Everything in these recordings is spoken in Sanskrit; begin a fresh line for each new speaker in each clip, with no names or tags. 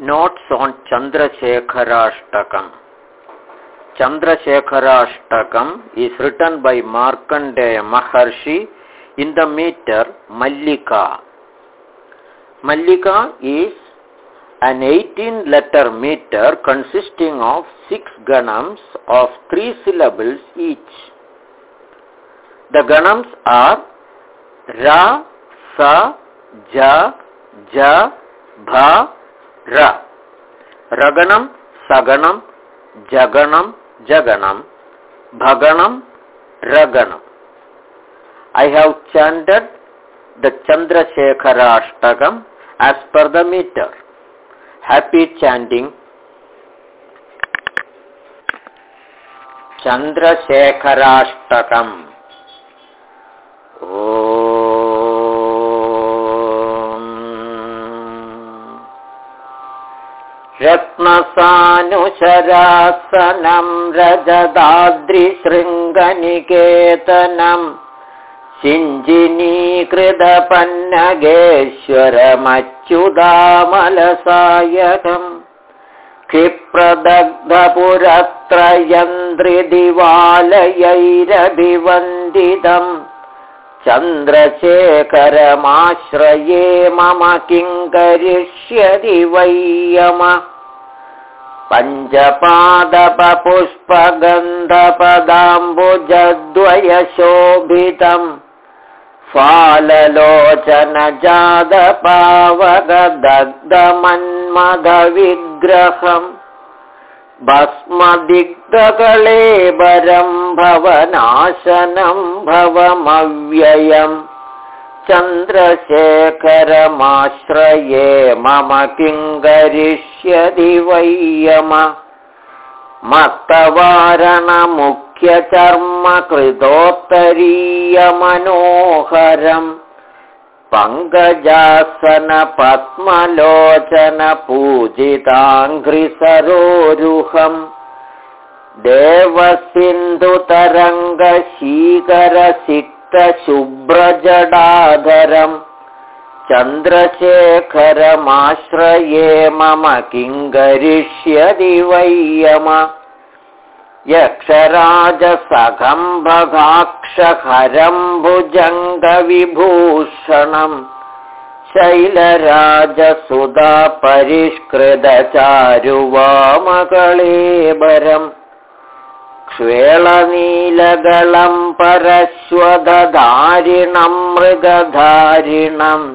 Notes on Chandrasekharashtakam. Chandrasekharashtakam is written by Markandeya Maharshi in the meter Mallika. Mallika is an 18 letter meter consisting of 6 ganams of 3 syllables each. The ganams are Ra, Sa, Ja, Ja, Bha, Ra. Raganam, Saganam, Jaganam, Jaganam, Bhaganam, Raganam. I have chanted the Chandrasekhara Ashtagam as per the meter. Happy chanting. Chandrasekharashtakam. Oh. रत्नसानुशरासनं रजदाद्रिशृङ्गनिकेतनं सिञ्जिनीकृतपन्नगेश्वरमच्युदामलसायकम् क्षिप्रदग्धपुरत्रयन्द्रिदिवालयैरभिवन्दितम् चन्द्रशेखरमाश्रये मम किङ्करिष्यति वैयम पञ्चपादपपुष्पगन्धपदाम्बुजद्वयशोभितम् फाललोचनजातपावगदग्धमन्मदविग्रहम् भस्मदिग्धकलेबरम् भवनाशनम् भवमव्ययम् चन्द्रशेखरमाश्रये मम किङ्करिष्यति वैयम मत्तवारणमुख्यचर्मकृतोत्तरीयमनोहरम्। पङ्कजासनपद्मलोचनपूजिताङ्घ्रिसरोरुहम्। देवसिन्धुतरङ्गशीकरसिक्तशुभ्रजडाधरम् चन्द्रशेखरमाश्रये मम किङ्करिष्यति वैयम यक्षराजसखम्भगाक्षहरम् भुजङ्गविभूषणम् शैलराजसुधा परिष्कृतचारुवामकळेबरम् क्ष्वेळनीलगलम् परश्वदधारिणम् मृगधारिणम्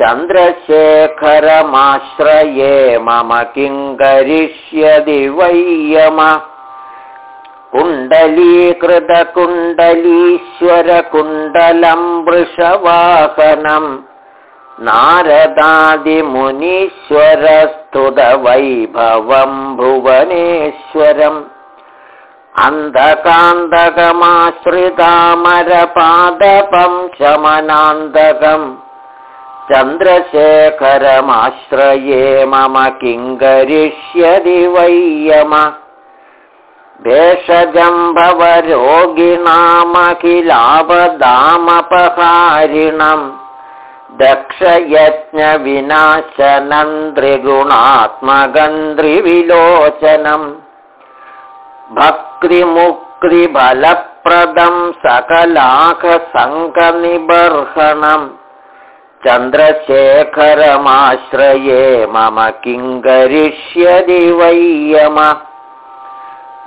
चन्द्रशेखरमाश्रये मम किङ्करिष्यति वैयम? कुण्डलीकृतकुण्डलीश्वरकुण्डलम् वृषवाहनम् नारदादिमुनीश्वरस्तुतवैभवम् भुवनेश्वरम् अन्धकान्तकमाश्रितामरपादपम् शमनान्तकम् चन्द्रशेखरमाश्रये मम किङ्करिष्यति वैयम। भेषजम्भवरोगिणामखिलापदामपहारिणम् दक्षयज्ञविनाशनन्द्रिगुणात्मगन्ध्रिविलोचनम् भक्तिमुक्तिबलप्रदम् सकलाखसङ्कनिबर्हणम् चन्द्रशेखरमाश्रये मम किङ्करिष्यति वैयम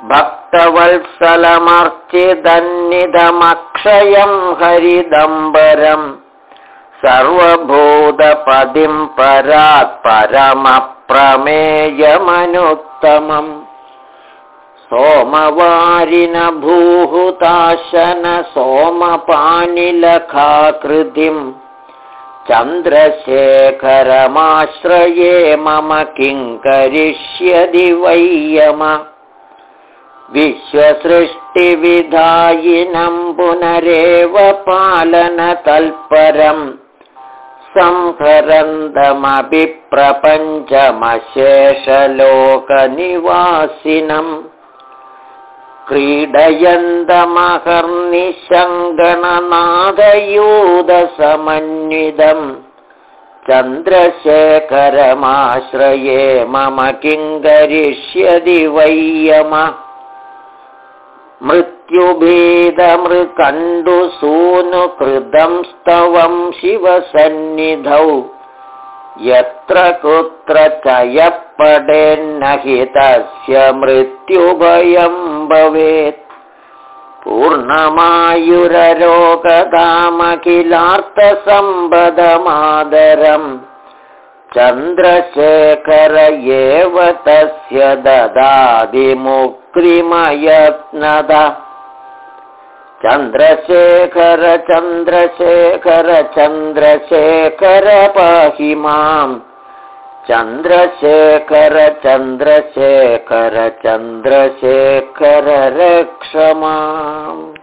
भक्तवत्सलमर्चिदन्निदमक्षयम् हरिदम्बरम्। सर्वभूतपदिम् परात् परमप्रमेयमनुत्तमम्। सोमवारिनभूहुताशन सोमपानिलखाकृतिम् चन्द्रशेखरमाश्रये मम किङ्करिष्यति वैयम? विश्वसृष्टिविधायिनम् पुनरेव पालनतल्परम् संहरन्दमपि प्रपञ्चमशेषलोकनिवासिनम् क्रीडयन्तमहर्निशङ्गणनादयूदसमन्वितम् चन्द्रशेखरमाश्रये मम किं करिष्यति वैयम मृत्युभेदमृकण्डुसूनुकृतं स्तवं शिवसन्निधौ। यत्र कुत्र च यः पडेन्न हि तस्य मृत्युभयं भवेत् पूर्णमायुररोगदामखिलार्थसम्बदमादरम् चन्द्रशेखर एव तस्य ददादिमुक्तिमयत्नद चन्द्रशेखर चन्द्रशेखर चन्द्रशेखर पाहि माम् चन्द्रशेखर चन्द्रशेखर चन्द्रशेखर रक्ष माम्